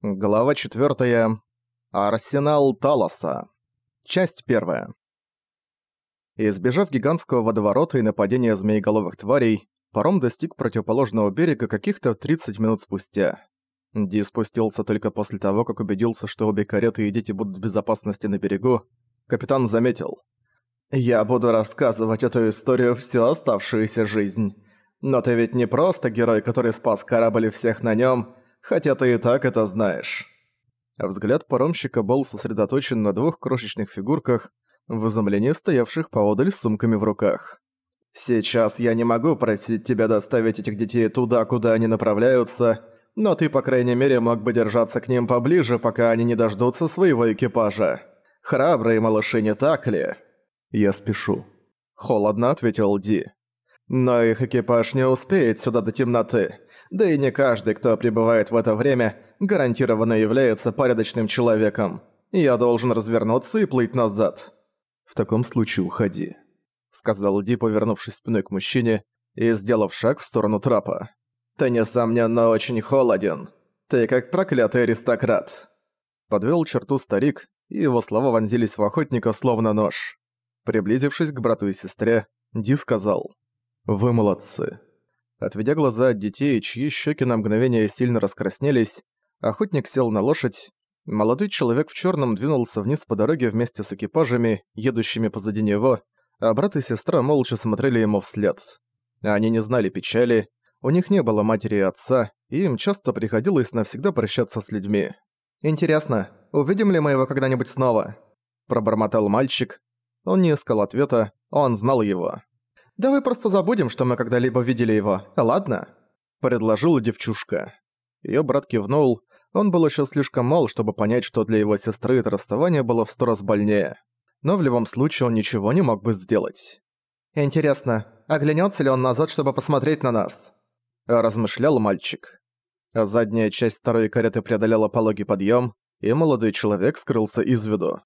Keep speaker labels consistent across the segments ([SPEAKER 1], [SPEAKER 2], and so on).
[SPEAKER 1] Глава 4. Арсенал Талоса. Часть 1. Избежав гигантского водоворота и нападения змееголовых тварей, паром достиг противоположного берега каких-то 30 минут спустя. Ди спустился только после того, как убедился, что обе кареты и дети будут в безопасности на берегу. Капитан заметил. «Я буду рассказывать эту историю всю оставшуюся жизнь. Но ты ведь не просто герой, который спас корабль и всех на нем, хотя ты и так это знаешь». Взгляд паромщика был сосредоточен на двух крошечных фигурках, в изумлении стоявших поодаль с сумками в руках. «Сейчас я не могу просить тебя доставить этих детей туда, куда они направляются, но ты, по крайней мере, мог бы держаться к ним поближе, пока они не дождутся своего экипажа. Храбрые малыши, не так ли?» «Я спешу», — холодно ответил Ди. «Но их экипаж не успеет сюда до темноты. Да и не каждый, кто пребывает в это время, гарантированно является порядочным человеком. Я должен развернуться и плыть назад. В таком случае уходи, сказал Ди, повернувшись спиной к мужчине и сделав шаг в сторону трапа. Ты несомненно очень холоден. Ты как проклятый аристократ. Подвел черту старик, и его слова вонзились в охотника словно нож. Приблизившись к брату и сестре, Ди сказал: "Вы молодцы. Отведя глаза от детей, чьи щеки на мгновение сильно раскраснелись, охотник сел на лошадь. Молодой человек в черном двинулся вниз по дороге вместе с экипажами, едущими позади него, а брат и сестра молча смотрели ему вслед. Они не знали печали, у них не было матери и отца, и им часто приходилось навсегда прощаться с людьми. «Интересно, увидим ли мы его когда-нибудь снова?» Пробормотал мальчик. Он не искал ответа, он знал его. «Давай просто забудем, что мы когда-либо видели его, ладно?» – предложила девчушка. Её брат кивнул, он был ещё слишком мал, чтобы понять, что для его сестры это расставание было в сто раз больнее. Но в любом случае он ничего не мог бы сделать. «Интересно, оглянётся ли он назад, чтобы посмотреть на нас?» – размышлял мальчик. Задняя часть второй кареты преодолела пологий подъём, и молодой человек скрылся из виду.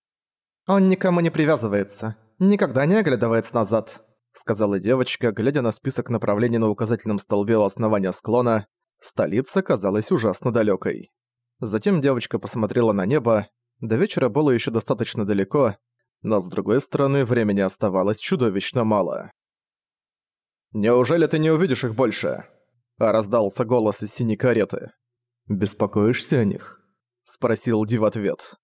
[SPEAKER 1] «Он никому не привязывается, никогда не оглядывается назад», сказала девочка, глядя на список направлений на указательном столбе у основания склона. Столица казалась ужасно далекой. Затем девочка посмотрела на небо. До вечера было еще достаточно далеко, но с другой стороны, времени оставалось чудовищно мало. «Неужели ты не увидишь их больше?» – раздался голос из синей кареты. «Беспокоишься о них?» – спросил Ди в ответ.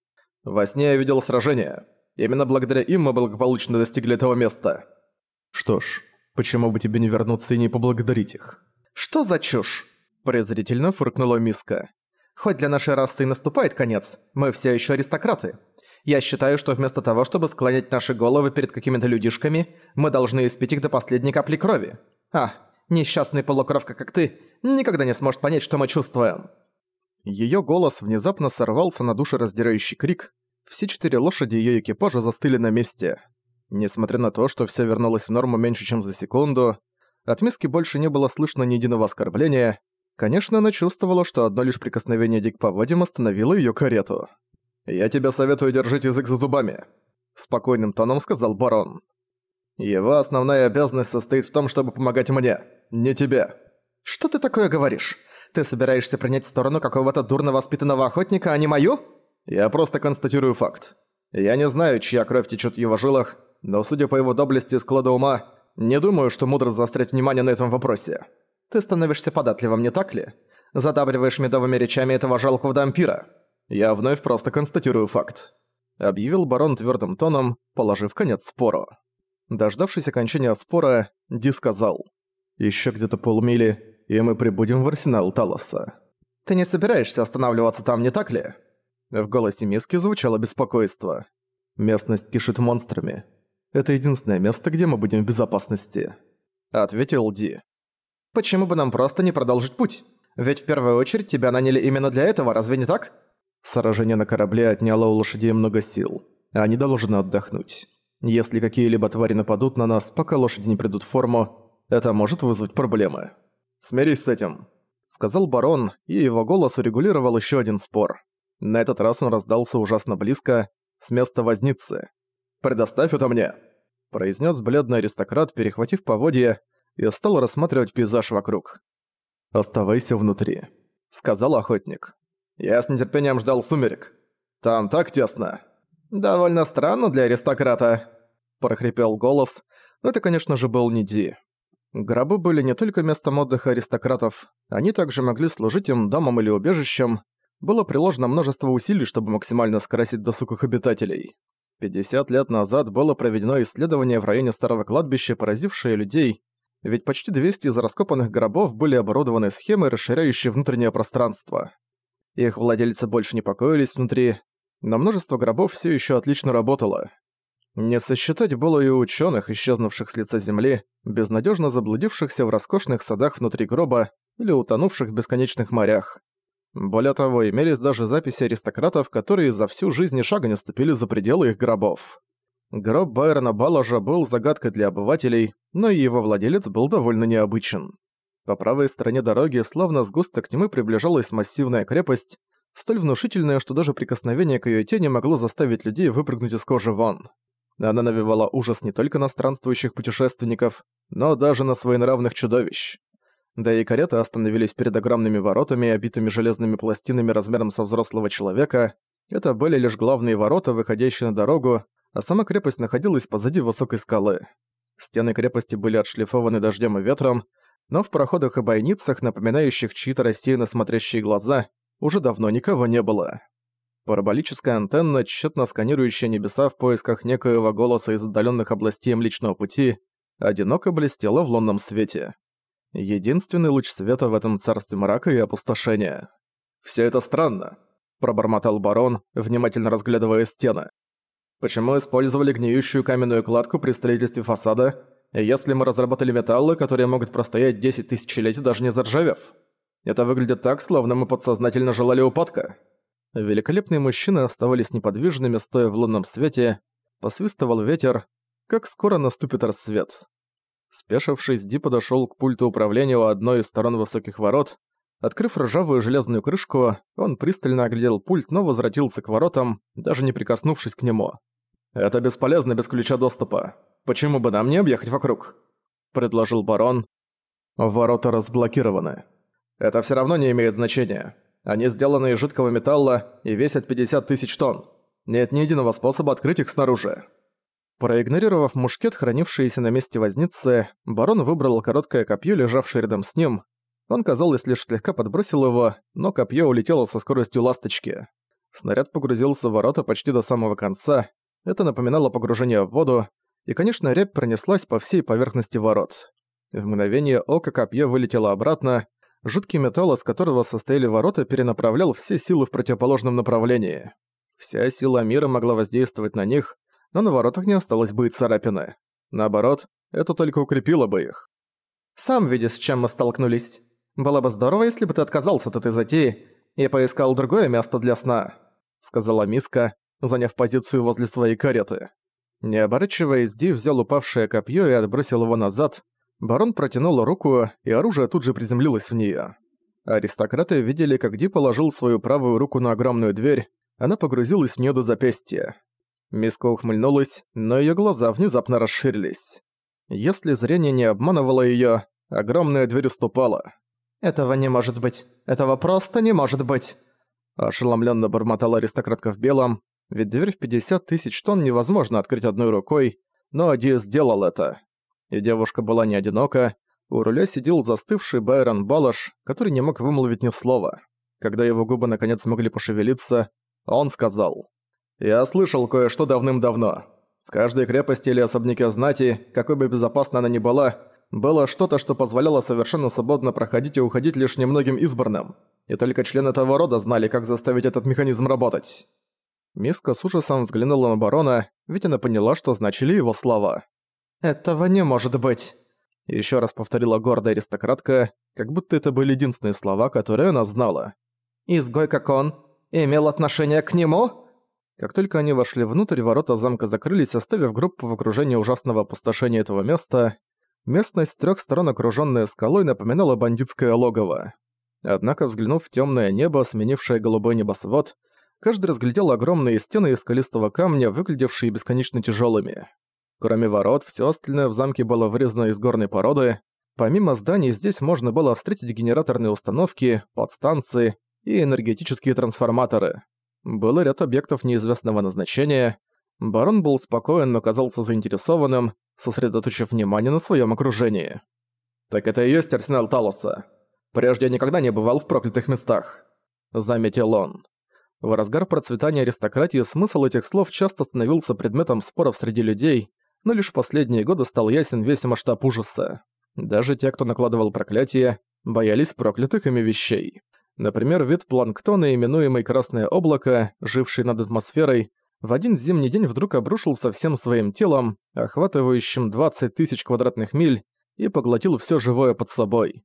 [SPEAKER 1] «Во сне я видел сражение. Именно благодаря им мы благополучно достигли этого места. Что ж, почему бы тебе не вернуться и не поблагодарить их? Что за чушь? презрительно фыркнула Миска. Хоть для нашей расы и наступает конец, мы все еще аристократы. Я считаю, что вместо того, чтобы склонять наши головы перед какими-то людишками, мы должны испить их до последней капли крови. А, несчастный полукровка, как ты, никогда не сможет понять, что мы чувствуем. Её голос внезапно сорвался на душераздирающий крик. Все четыре лошади её экипажа застыли на месте. Несмотря на то, что все вернулось в норму меньше, чем за секунду, от миски больше не было слышно ни единого оскорбления. Конечно, она чувствовала, что одно лишь прикосновение Дик поводим остановило ее карету. «Я тебе советую держать язык за зубами», — спокойным тоном сказал барон. «Его основная обязанность состоит в том, чтобы помогать мне, не тебе». «Что ты такое говоришь? Ты собираешься принять сторону какого-то дурно воспитанного охотника, а не мою?» «Я просто констатирую факт. Я не знаю, чья кровь течет в его жилах, но судя по его доблести и складу ума, не думаю, что мудро заострять внимание на этом вопросе. Ты становишься податливым, не так ли? Задабриваешь медовыми речами этого жалкого дампира. Я вновь просто констатирую факт. Объявил барон твердым тоном, положив конец спору. Дождавшись окончания спора, Ди сказал. «Ещё где-то полмили, и мы прибудем в арсенал Талоса». «Ты не собираешься останавливаться там, не так ли?» В голосе Миски звучало беспокойство. «Местность кишит монстрами. Это единственное место, где мы будем в безопасности», — ответил Ди. «Почему бы нам просто не продолжить путь? Ведь в первую очередь тебя наняли именно для этого, разве не так?» Сражение на корабле отняло у лошадей много сил. Они должны отдохнуть. Если какие-либо твари нападут на нас, пока лошади не придут в форму, это может вызвать проблемы. «Смирись с этим», — сказал барон, и его голос урегулировал еще один спор. На этот раз он раздался ужасно близко, с места возницы. «Предоставь это мне!» – произнес бледный аристократ, перехватив поводья, и стал рассматривать пейзаж вокруг. «Оставайся внутри», – сказал охотник. Я с нетерпением ждал сумерек. Там так тесно. Довольно странно для аристократа, прохрипел голос. Но это, конечно же, был не Ди. Гробы были не только местом отдыха аристократов, они также могли служить им домом или убежищем. Было приложено множество усилий, чтобы максимально скрасить досуг их обитателей. 50 лет назад было проведено исследование в районе старого кладбища, поразившее людей, ведь почти 200 из раскопанных гробов были оборудованы схемой, расширяющей внутреннее пространство. Их владельцы больше не покоились внутри, но множество гробов все еще отлично работало. Не сосчитать было и ученых, исчезнувших с лица Земли, безнадежно заблудившихся в роскошных садах внутри гроба или утонувших в бесконечных морях. Более того, имелись даже записи аристократов, которые за всю жизнь и шага не ступили за пределы их гробов. Гроб Байрона Балажа был загадкой для обывателей, но и его владелец был довольно необычен. По правой стороне дороги, словно сгусток тьмы, приближалась массивная крепость, столь внушительная, что даже прикосновение к её тени могло заставить людей выпрыгнуть из кожи вон. Она навевала ужас не только на странствующих путешественников, но даже на своенравных чудовищ. Да и кареты остановились перед огромными воротами, обитыми железными пластинами размером со взрослого человека. Это были лишь главные ворота, выходящие на дорогу, а сама крепость находилась позади высокой скалы. Стены крепости были отшлифованы дождем и ветром, но в проходах и бойницах, напоминающих чьи-то рассеянно смотрящие глаза, уже давно никого не было. Параболическая антенна, тщетно сканирующая небеса в поисках некоего голоса из отдаленных областей Млечного Пути, одиноко блестела в лунном свете. Единственный луч света в этом царстве мрака и опустошения. «Всё это странно», — пробормотал барон, внимательно разглядывая стены. «Почему использовали гниющую каменную кладку при строительстве фасада, если мы разработали металлы, которые могут простоять 10 тысячелетий даже не заржавев? Это выглядит так, словно мы подсознательно желали упадка». Великолепные мужчины оставались неподвижными, стоя в лунном свете, посвистывал ветер, как скоро наступит рассвет. Спешившись, Ди подошёл к пульту управления у одной из сторон высоких ворот. Открыв ржавую железную крышку, он пристально оглядел пульт, но возвратился к воротам, даже не прикоснувшись к нему. «Это бесполезно без ключа доступа. Почему бы нам не объехать вокруг?» – предложил барон. «Ворота разблокированы. Это всё равно не имеет значения. Они сделаны из жидкого металла и весят 50 тысяч тонн. Нет ни единого способа открыть их снаружи». Проигнорировав мушкет, хранившийся на месте возницы, барон выбрал короткое копье, лежавшее рядом с ним. Он, казалось, лишь слегка подбросил его, но копье улетело со скоростью ласточки. Снаряд погрузился в ворота почти до самого конца. Это напоминало погружение в воду, и, конечно, рябь пронеслась по всей поверхности ворот. В мгновение ока копье вылетело обратно, жуткий металл, из которого состояли ворота, перенаправлял все силы в противоположном направлении. Вся сила мира могла воздействовать на них, но на воротах не осталось бы и царапины. Наоборот, это только укрепило бы их. «Сам видишь, с чем мы столкнулись. Было бы здорово, если бы ты отказался от этой затеи и поискал другое место для сна», — сказала Миска, заняв позицию возле своей кареты. Не оборачиваясь, Ди взял упавшее копье и отбросил его назад. Барон протянул руку, и оружие тут же приземлилось в нее. Аристократы видели, как Ди положил свою правую руку на огромную дверь, она погрузилась в нее до запястья. Миска ухмыльнулась, но её глаза внезапно расширились. Если зрение не обманывало её, огромная дверь уступала. «Этого не может быть! Этого просто не может быть!» Ошеломленно бормотала аристократка в белом, ведь дверь в 50 тысяч тонн невозможно открыть одной рукой, но Ади сделал это. И девушка была не одинока, у руля сидел застывший Байрон Балаш, который не мог вымолвить ни слова. Когда его губы наконец смогли пошевелиться, он сказал я слышал кое-что давным-давно. В каждой крепости или особняке знати, какой бы безопасной она ни была, было что-то, что позволяло совершенно свободно проходить и уходить лишь немногим избранным. И только члены того рода знали, как заставить этот механизм работать. Миска с ужасом взглянула на барона, ведь она поняла, что значили его слова. «Этого не может быть!» Еще раз повторила гордая аристократка, как будто это были единственные слова, которые она знала. «Изгой как он имел отношение к нему?» Как только они вошли внутрь, ворота замка закрылись, оставив группу в окружении ужасного опустошения этого места. Местность с трёх сторон, окружённая скалой, напоминала бандитское логово. Однако, взглянув в тёмное небо, сменившее голубой небосвод, каждый разглядел огромные стены из скалистого камня, выглядевшие бесконечно тяжёлыми. Кроме ворот, всё остальное в замке было вырезано из горной породы. Помимо зданий, здесь можно было встретить генераторные установки, подстанции и энергетические трансформаторы. Был ряд объектов неизвестного назначения. Барон был спокоен, но казался заинтересованным, сосредоточив внимание на своем окружении. «Так это и есть арсенал Талоса. Прежде никогда не бывал в проклятых местах», — заметил он. В разгар процветания аристократии смысл этих слов часто становился предметом споров среди людей, но лишь в последние годы стал ясен весь масштаб ужаса. Даже те, кто накладывал проклятие, боялись проклятых ими вещей. Например, вид планктона, именуемый Красное Облако, живший над атмосферой, в один зимний день вдруг обрушился всем своим телом, охватывающим 20 тысяч квадратных миль, и поглотил все живое под собой.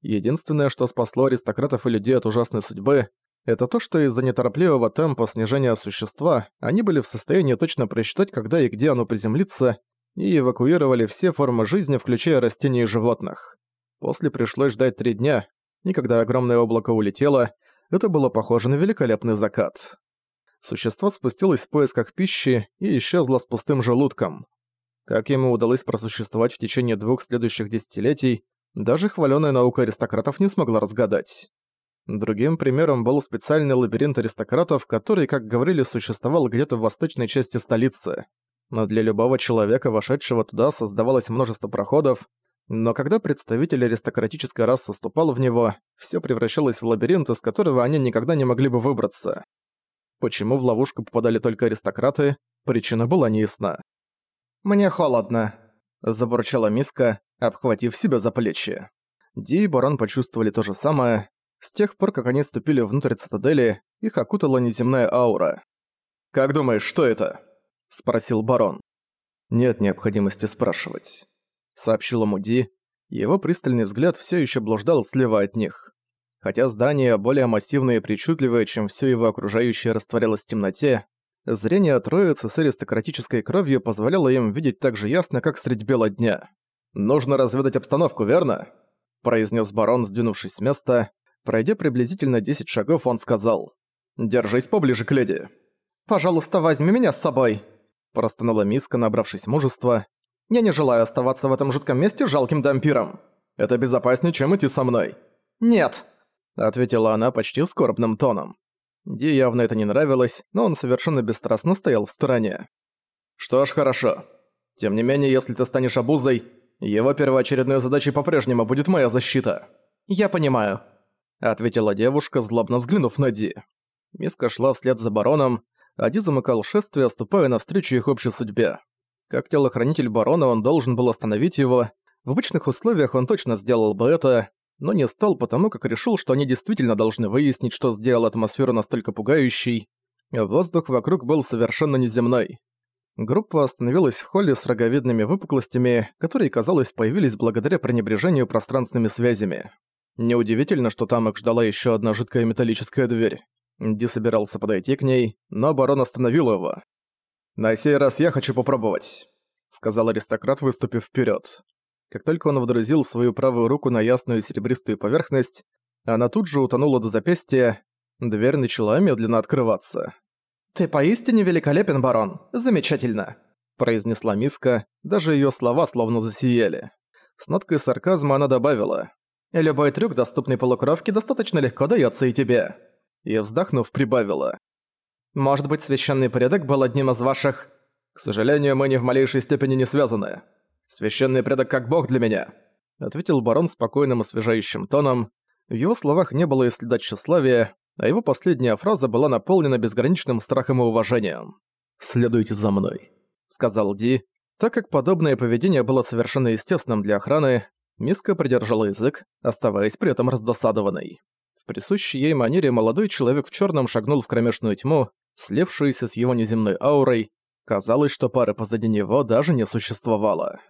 [SPEAKER 1] Единственное, что спасло аристократов и людей от ужасной судьбы, это то, что из-за неторопливого темпа снижения существа они были в состоянии точно просчитать, когда и где оно приземлится, и эвакуировали все формы жизни, включая растения и животных. После пришлось ждать три дня, и когда огромное облако улетело, это было похоже на великолепный закат. Существо спустилось в поисках пищи и исчезло с пустым желудком. Как ему удалось просуществовать в течение двух следующих десятилетий, даже хвалёная наука аристократов не смогла разгадать. Другим примером был специальный лабиринт аристократов, который, как говорили, существовал где-то в восточной части столицы. Но для любого человека, вошедшего туда, создавалось множество проходов, но когда представитель аристократической расы ступал в него, всё превращалось в лабиринт, из которого они никогда не могли бы выбраться. Почему в ловушку попадали только аристократы, причина была неясна. «Мне холодно», — забурчала Миска, обхватив себя за плечи. Ди и Барон почувствовали то же самое, с тех пор, как они ступили внутрь цитадели, их окутала неземная аура. «Как думаешь, что это?» – спросил барон. «Нет необходимости спрашивать», – сообщил ему Ди. Его пристальный взгляд все еще блуждал слева от них. Хотя здание более массивное и причудливое, чем все его окружающее растворялось в темноте, зрение троицы с аристократической кровью позволяло им видеть так же ясно, как средь бела дня. «Нужно разведать обстановку, верно?» – произнес барон, сдвинувшись с места. Пройдя приблизительно 10 шагов, он сказал «Держись поближе к леди». «Пожалуйста, возьми меня с собой», – простонала Миска, набравшись мужества. «Я не желаю оставаться в этом жутком месте жалким дампиром. Это безопаснее, чем идти со мной». «Нет», – ответила она почти скорбным тоном. Ди явно это не нравилось, но он совершенно бесстрастно стоял в стороне. «Что ж, хорошо. Тем не менее, если ты станешь обузой, его первоочередной задачей по-прежнему будет моя защита». «Я понимаю», ответила девушка, злобно взглянув на Ди. Миска шла вслед за бароном, а Ди замыкал шествие, ступая навстречу их общей судьбе. Как телохранитель барона он должен был остановить его. В обычных условиях он точно сделал бы это, но не стал потому, как решил, что они действительно должны выяснить, что сделал атмосферу настолько пугающей. Воздух вокруг был совершенно неземной. Группа остановилась в холле с роговидными выпуклостями, которые, казалось, появились благодаря пренебрежению пространственными связями. Неудивительно, что там их ждала еще одна жидкая металлическая дверь. Ди собирался подойти к ней, но барон остановил его. «На сей раз я хочу попробовать», — сказал аристократ, выступив вперед. Как только он водрузил свою правую руку на ясную серебристую поверхность, она тут же утонула до запястья, дверь начала медленно открываться. «Ты поистине великолепен, барон! Замечательно!» произнесла Миска, даже ее слова словно засияли. С ноткой сарказма она добавила. Любой трюк, доступный полукровке, достаточно легко дается и тебе». И вздохнув, прибавила. «Может быть, священный порядок был одним из ваших...» «К сожалению, мы ни в малейшей степени не связаны. Священный предок как бог для меня», — ответил барон спокойным освежающим тоном. В его словах не было и следа тщеславия, а его последняя фраза была наполнена безграничным страхом и уважением. «Следуйте за мной», — сказал Ди. Так как подобное поведение было совершенно естественным для охраны, Миска придержала язык, оставаясь при этом раздосадованной. В присущей ей манере молодой человек в черном шагнул в кромешную тьму, слившуюся с его неземной аурой. Казалось, что пары позади него даже не существовало.